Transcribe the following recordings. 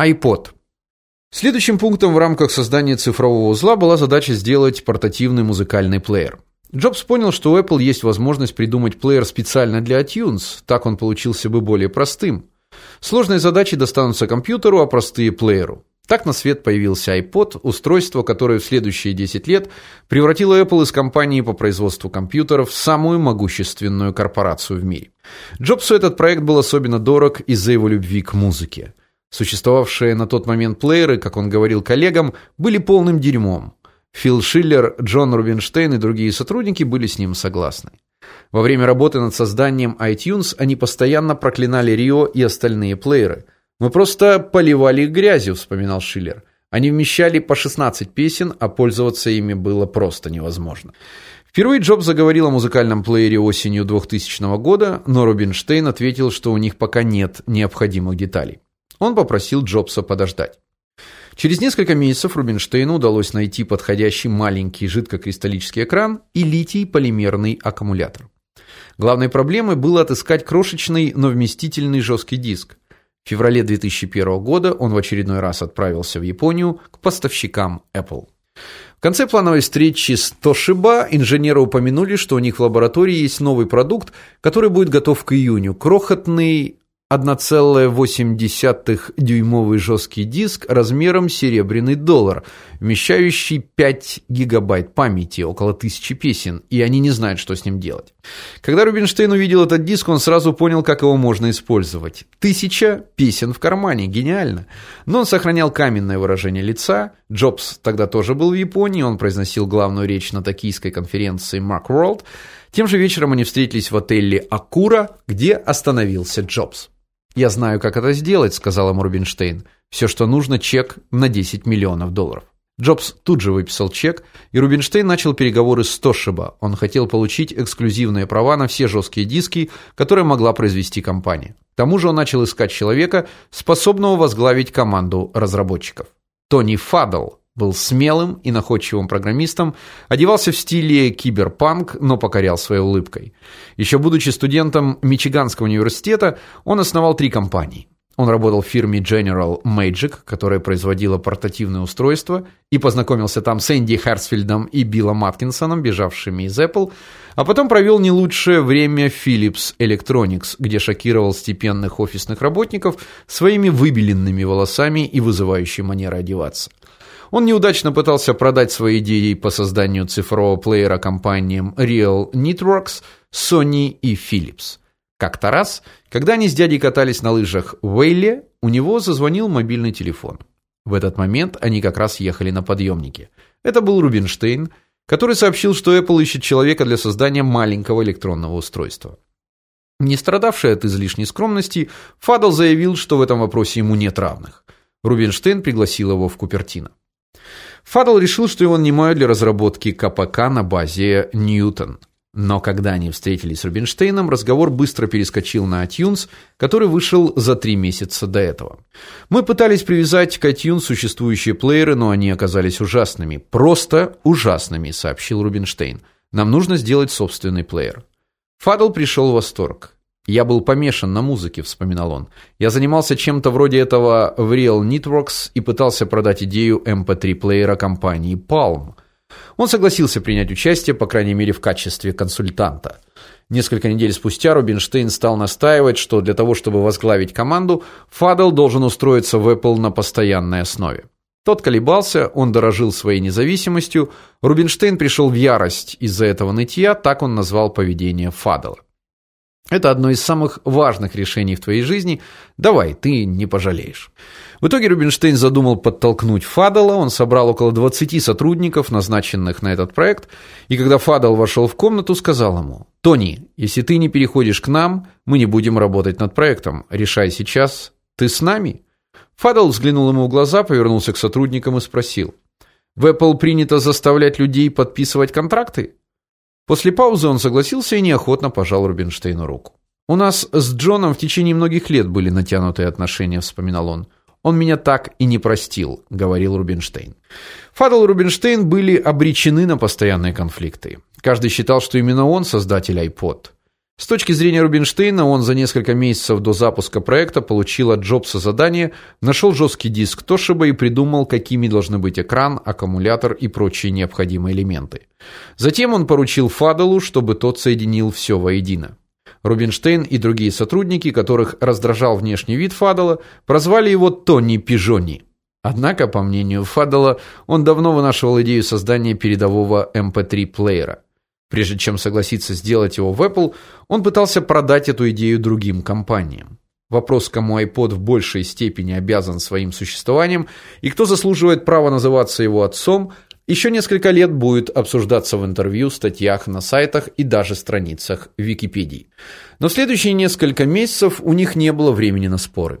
iPod. Следующим пунктом в рамках создания цифрового узла была задача сделать портативный музыкальный плеер. Джобс понял, что у Apple есть возможность придумать плеер специально для iTunes, так он получился бы более простым. Сложные задачи достанутся компьютеру, а простые плееру. Так на свет появился iPod, устройство, которое в следующие 10 лет превратило Apple из компании по производству компьютеров в самую могущественную корпорацию в мире. Джобсу этот проект был особенно дорог из-за его любви к музыке. Существовавшие на тот момент плееры, как он говорил коллегам, были полным дерьмом. Фил Шиллер, Джон Рубинштейн и другие сотрудники были с ним согласны. Во время работы над созданием iTunes они постоянно проклинали Рио и остальные плееры. Мы просто поливали их грязью, вспоминал Шиллер. Они вмещали по 16 песен, а пользоваться ими было просто невозможно. Впервые Джобс заговорил о музыкальном плеере осенью 2000 года, но Рубинштейн ответил, что у них пока нет необходимых деталей. Он попросил Джобса подождать. Через несколько месяцев Рубинштейну удалось найти подходящий маленький жидкокристаллический экран и литий-полимерный аккумулятор. Главной проблемой было отыскать крошечный, но вместительный жесткий диск. В феврале 2001 года он в очередной раз отправился в Японию к поставщикам Apple. В конце плановой встречи с Toshiba инженеры упомянули, что у них в лаборатории есть новый продукт, который будет готов к июню крохотный 1,8-дюймовый жесткий диск размером серебряный доллар, вмещающий 5 гигабайт памяти, около тысячи песен, и они не знают, что с ним делать. Когда Рубинштейн увидел этот диск, он сразу понял, как его можно использовать. Тысяча песен в кармане, гениально. Но он сохранял каменное выражение лица. Джобс тогда тоже был в Японии, он произносил главную речь на токийской конференции Mark World. Тем же вечером они встретились в отеле Акура, где остановился Джобс. Я знаю, как это сделать, сказал ему. Все, что нужно, чек на 10 миллионов долларов. Джобс тут же выписал чек, и Рубинштейн начал переговоры с Toshiba. Он хотел получить эксклюзивные права на все жесткие диски, которые могла произвести компания. К тому же он начал искать человека, способного возглавить команду разработчиков. Тони Фадл был смелым и находчивым программистом, одевался в стиле киберпанк, но покорял своей улыбкой. Еще будучи студентом Мичиганского университета, он основал три компании. Он работал в фирме General Magic, которая производила портативные устройства, и познакомился там с Энди Харсфилдом и Биллом Маткинсоном, бежавшими из Apple, а потом провел не лучшее время в Philips Electronics, где шокировал степенных офисных работников своими выбеленными волосами и вызывающей манерой одеваться. Он неудачно пытался продать свои идеи по созданию цифрового плеера компаниям Real Networks, Sony и Philips. Как-то раз, когда они с дядей катались на лыжах в Уэйле, у него зазвонил мобильный телефон. В этот момент они как раз ехали на подъемнике. Это был Рубинштейн, который сообщил, что Apple ищет человека для создания маленького электронного устройства. Не страдавший от излишней скромности, Фадл заявил, что в этом вопросе ему нет равных. Рубинштейн пригласил его в Купертино. Фадл решил, что его нанимают для разработки КПК на базе Ньютон. Но когда они встретились с Рубинштейном, разговор быстро перескочил на iTunes, который вышел за три месяца до этого. Мы пытались привязать к iTunes существующие плееры, но они оказались ужасными, просто ужасными, сообщил Рубинштейн. Нам нужно сделать собственный плеер. Фадл пришел в восторг. Я был помешан на музыке, вспоминал он. Я занимался чем-то вроде этого в Real Networks и пытался продать идею MP3 плеера компании Palm. Он согласился принять участие, по крайней мере, в качестве консультанта. Несколько недель спустя Рубинштейн стал настаивать, что для того, чтобы возглавить команду, Фадел должен устроиться в Apple на постоянной основе. Тот колебался, он дорожил своей независимостью. Рубинштейн пришел в ярость из-за этого нытья, так он назвал поведение Фадела. Это одно из самых важных решений в твоей жизни. Давай, ты не пожалеешь. В итоге Рубинштейн задумал подтолкнуть Фадала. Он собрал около 20 сотрудников, назначенных на этот проект, и когда Фадал вошел в комнату, сказал ему: "Тони, если ты не переходишь к нам, мы не будем работать над проектом. Решай сейчас, ты с нами?" Фадал взглянул ему в глаза, повернулся к сотрудникам и спросил: "В Apple принято заставлять людей подписывать контракты?" После паузы он согласился и неохотно пожал Рубинштейну руку. У нас с Джоном в течение многих лет были натянутые отношения, вспоминал он. Он меня так и не простил, говорил Рубинштейн. Фадл и Рубинштейн были обречены на постоянные конфликты. Каждый считал, что именно он создатель iPod. С точки зрения Рубинштейна, он за несколько месяцев до запуска проекта получил от Джобса задание, нашел жесткий диск Toshiba и придумал, какими должны быть экран, аккумулятор и прочие необходимые элементы. Затем он поручил Фаделу, чтобы тот соединил все воедино. Рубинштейн и другие сотрудники, которых раздражал внешний вид Фадела, прозвали его Тони Пижони. Однако, по мнению Фадела, он давно вынашивал идею создания передового MP3-плеера. Прежде чем согласиться сделать его в Apple, он пытался продать эту идею другим компаниям. Вопрос, кому iPod в большей степени обязан своим существованием и кто заслуживает права называться его отцом, еще несколько лет будет обсуждаться в интервью, статьях на сайтах и даже страницах Википедии. Но в следующие несколько месяцев у них не было времени на споры.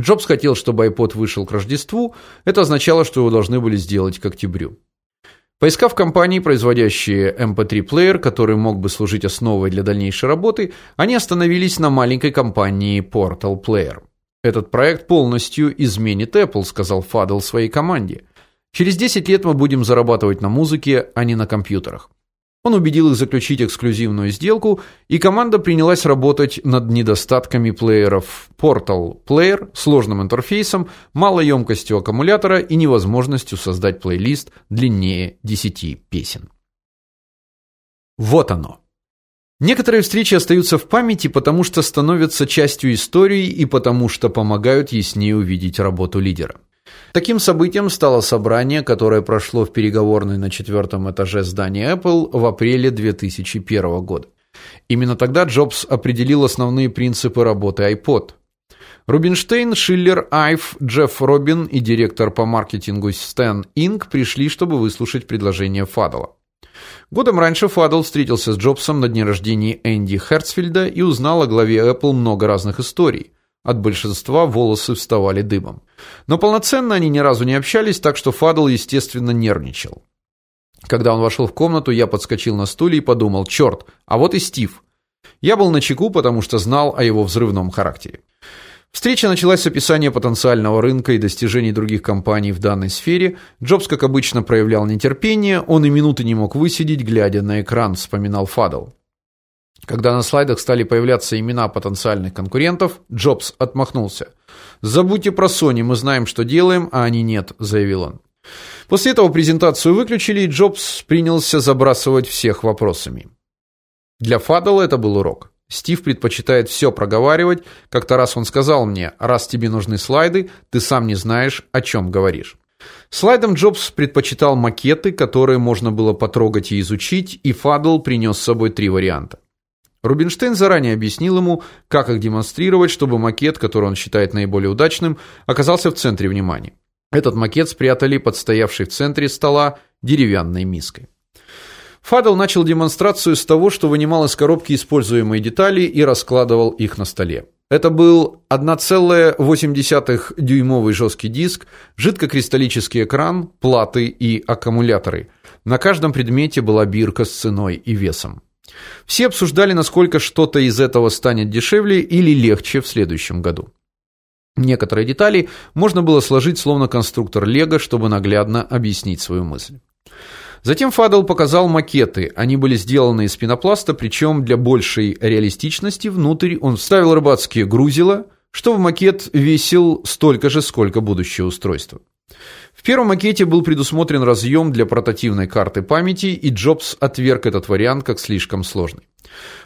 Джобс хотел, чтобы iPod вышел к Рождеству, это означало, что его должны были сделать к октябрю. Поискав компании, производящие MP3-плеер, который мог бы служить основой для дальнейшей работы, они остановились на маленькой компании Portal Player. Этот проект полностью изменит Apple, сказал Фадл своей команде. Через 10 лет мы будем зарабатывать на музыке, а не на компьютерах. Он убедил их заключить эксклюзивную сделку, и команда принялась работать над недостатками плееров Portal Player, сложным интерфейсом, малой емкостью аккумулятора и невозможностью создать плейлист длиннее 10 песен. Вот оно. Некоторые встречи остаются в памяти, потому что становятся частью истории и потому что помогают яснее увидеть работу лидера. Таким событием стало собрание, которое прошло в переговорной на четвертом этаже здания Apple в апреле 2001 года. Именно тогда Джобс определил основные принципы работы iPod. Рубинштейн, Шиллер, Айв, Джефф Робин и директор по маркетингу Стэн Инг пришли, чтобы выслушать предложение Фадела. Годом раньше Фадел встретился с Джобсом на дне рождения Энди Херцфельда и узнал о главе Apple много разных историй. От большинства волосы вставали дыбом. Но полноценно они ни разу не общались, так что Фадл, естественно, нервничал. Когда он вошел в комнату, я подскочил на стуле и подумал: «Черт, а вот и Стив". Я был начеку, потому что знал о его взрывном характере. Встреча началась с описания потенциального рынка и достижений других компаний в данной сфере. Джобс, как обычно, проявлял нетерпение, он и минуты не мог высидеть, глядя на экран, вспоминал Фадл. Когда на слайдах стали появляться имена потенциальных конкурентов, Джобс отмахнулся. "Забудьте про Sony, мы знаем, что делаем, а они нет", заявил он. После этого презентацию выключили, и Джобс принялся забрасывать всех вопросами. Для Фаддела это был урок. Стив предпочитает все проговаривать. Как-то раз он сказал мне: "Раз тебе нужны слайды, ты сам не знаешь, о чем говоришь". Слайдом Джобс предпочитал макеты, которые можно было потрогать и изучить, и Фаддл принес с собой три варианта. Рубинштейн заранее объяснил ему, как их демонстрировать, чтобы макет, который он считает наиболее удачным, оказался в центре внимания. Этот макет спрятали под стоявшей в центре стола деревянной миской. Фадл начал демонстрацию с того, что вынимал из коробки используемые детали и раскладывал их на столе. Это был 1,8-дюймовый жесткий диск, жидкокристаллический экран, платы и аккумуляторы. На каждом предмете была бирка с ценой и весом. Все обсуждали, насколько что-то из этого станет дешевле или легче в следующем году. Некоторые детали можно было сложить словно конструктор Лего, чтобы наглядно объяснить свою мысль. Затем Фадл показал макеты. Они были сделаны из пенопласта, причем для большей реалистичности внутрь он вставил рыбацкие грузила, чтобы макет весил столько же, сколько будущее устройство. В первом макете был предусмотрен разъем для портативной карты памяти, и Джобс отверг этот вариант как слишком сложный.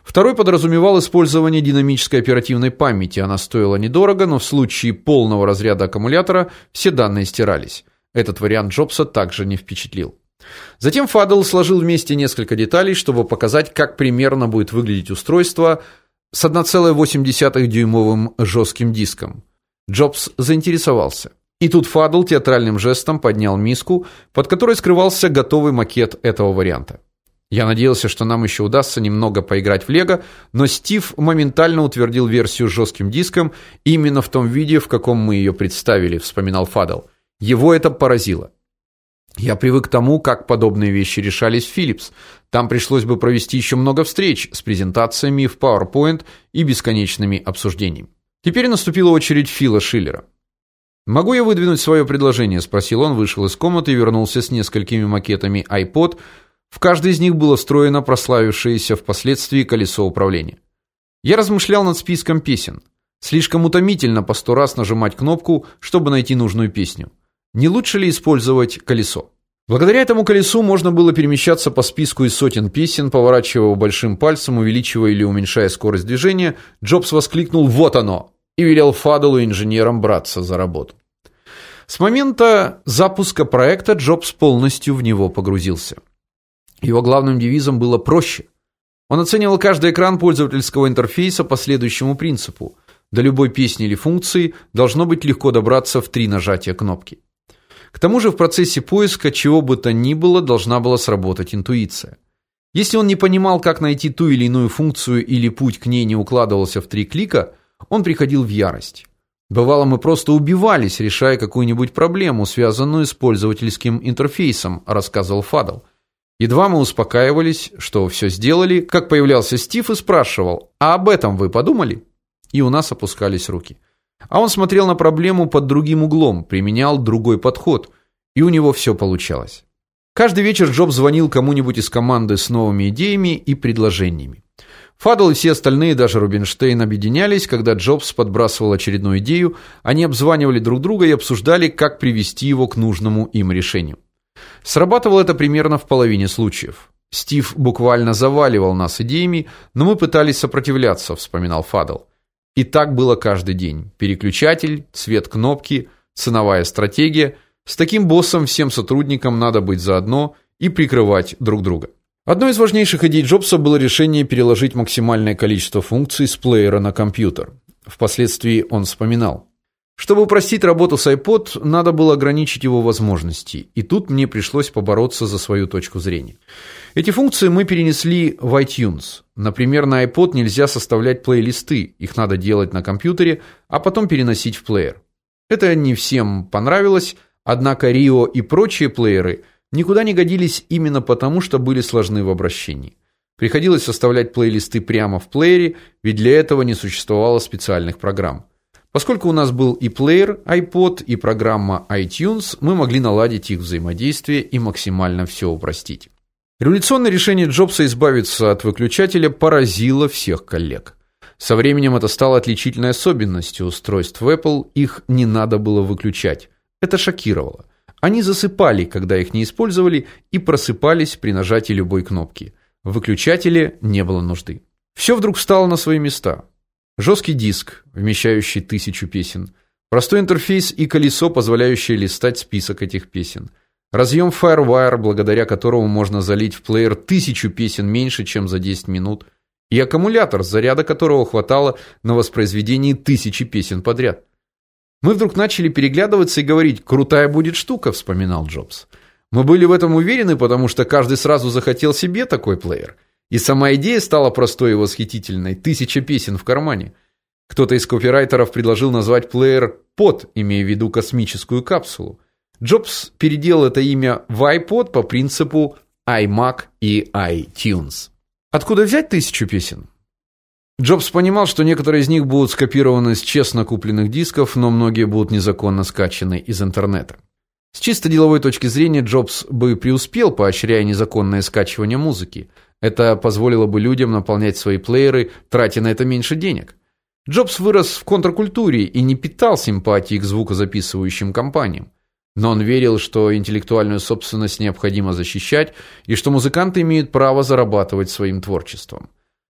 Второй подразумевал использование динамической оперативной памяти. Она стоила недорого, но в случае полного разряда аккумулятора все данные стирались. Этот вариант Джобса также не впечатлил. Затем Фадл сложил вместе несколько деталей, чтобы показать, как примерно будет выглядеть устройство с 1,8-дюймовым жестким диском. Джобс заинтересовался. И тут Фадл театральным жестом поднял миску, под которой скрывался готовый макет этого варианта. Я надеялся, что нам еще удастся немного поиграть в Лего, но Стив моментально утвердил версию с жестким диском именно в том виде, в каком мы ее представили, вспоминал Фадл. Его это поразило. Я привык к тому, как подобные вещи решались в Philips. Там пришлось бы провести еще много встреч с презентациями в PowerPoint и бесконечными обсуждениями. Теперь наступила очередь Фила Шиллера. Могу я выдвинуть свое предложение, спросил он, вышел из комнаты и вернулся с несколькими макетами iPod. В каждый из них было встроено прославившееся впоследствии колесо управления. Я размышлял над списком песен. Слишком утомительно по сто раз нажимать кнопку, чтобы найти нужную песню. Не лучше ли использовать колесо? Благодаря этому колесу можно было перемещаться по списку из сотен песен, поворачивая большим пальцем, увеличивая или уменьшая скорость движения. Джобс воскликнул: "Вот оно!" И велел Фаделу инженерам браться за работу. С момента запуска проекта Джобс полностью в него погрузился. Его главным девизом было проще. Он оценивал каждый экран пользовательского интерфейса по следующему принципу: до любой песни или функции должно быть легко добраться в три нажатия кнопки. К тому же в процессе поиска чего бы то ни было должна была сработать интуиция. Если он не понимал, как найти ту или иную функцию или путь к ней не укладывался в три клика, он приходил в ярость. Бывало, мы просто убивались, решая какую-нибудь проблему, связанную с пользовательским интерфейсом, рассказывал Фадл. Едва мы успокаивались, что все сделали, как появлялся Стив и спрашивал: "А об этом вы подумали?" И у нас опускались руки. А он смотрел на проблему под другим углом, применял другой подход, и у него все получалось. Каждый вечер Джоб звонил кому-нибудь из команды с новыми идеями и предложениями. Фадл и все остальные, даже Рубинштейн, объединялись, когда Джобс подбрасывал очередную идею, они обзванивали друг друга и обсуждали, как привести его к нужному им решению. Срабатывало это примерно в половине случаев. Стив буквально заваливал нас идеями, но мы пытались сопротивляться, вспоминал Фадл. И так было каждый день. Переключатель, цвет кнопки, ценовая стратегия. С таким боссом всем сотрудникам надо быть заодно и прикрывать друг друга. Одной из важнейших идей Джобса было решение переложить максимальное количество функций с плеера на компьютер. Впоследствии он вспоминал: чтобы упростить работу с iPod, надо было ограничить его возможности, и тут мне пришлось побороться за свою точку зрения. Эти функции мы перенесли в iTunes. Например, на iPod нельзя составлять плейлисты, их надо делать на компьютере, а потом переносить в плеер. Это не всем понравилось, однако Rio и прочие плееры никуда не годились именно потому, что были сложны в обращении. Приходилось составлять плейлисты прямо в плеере, ведь для этого не существовало специальных программ. Поскольку у нас был и плеер iPod, и программа iTunes, мы могли наладить их взаимодействие и максимально все упростить. Революционное решение Джобса избавиться от выключателя поразило всех коллег. Со временем это стало отличительной особенностью устройств Apple, их не надо было выключать. Это шокировало. Они засыпали, когда их не использовали, и просыпались при нажатии любой кнопки. В выключателе не было нужды. Все вдруг встало на свои места. Жесткий диск, вмещающий тысячу песен, простой интерфейс и колесо, позволяющее листать список этих песен – Разъем FireWire, благодаря которому можно залить в плеер тысячу песен меньше, чем за 10 минут, и аккумулятор, заряда которого хватало на воспроизведение тысячи песен подряд. Мы вдруг начали переглядываться и говорить: "Крутая будет штука", вспоминал Джобс. Мы были в этом уверены, потому что каждый сразу захотел себе такой плеер. И сама идея стала простой и восхитительной тысяча песен в кармане. Кто-то из копирайтеров предложил назвать плеер под, имея в виду космическую капсулу. Джобс переделал это имя в iPod по принципу iMac и iTunes. Откуда взять тысячу песен? Джобс понимал, что некоторые из них будут скопированы с честно купленных дисков, но многие будут незаконно скачаны из интернета. С чисто деловой точки зрения Джобс бы преуспел, поощряя незаконное скачивание музыки. Это позволило бы людям наполнять свои плееры, тратя на это меньше денег. Джобс вырос в контркультуре и не питал симпатии к звукозаписывающим компаниям. Но он верил, что интеллектуальную собственность необходимо защищать и что музыканты имеют право зарабатывать своим творчеством.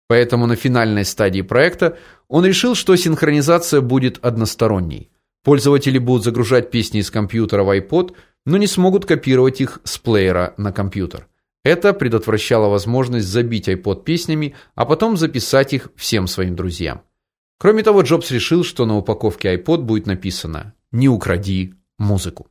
Поэтому на финальной стадии проекта он решил, что синхронизация будет односторонней. Пользователи будут загружать песни из компьютера в iPod, но не смогут копировать их с плеера на компьютер. Это предотвращало возможность забить iPod песнями, а потом записать их всем своим друзьям. Кроме того, Джобс решил, что на упаковке iPod будет написано: "Не укради музыку".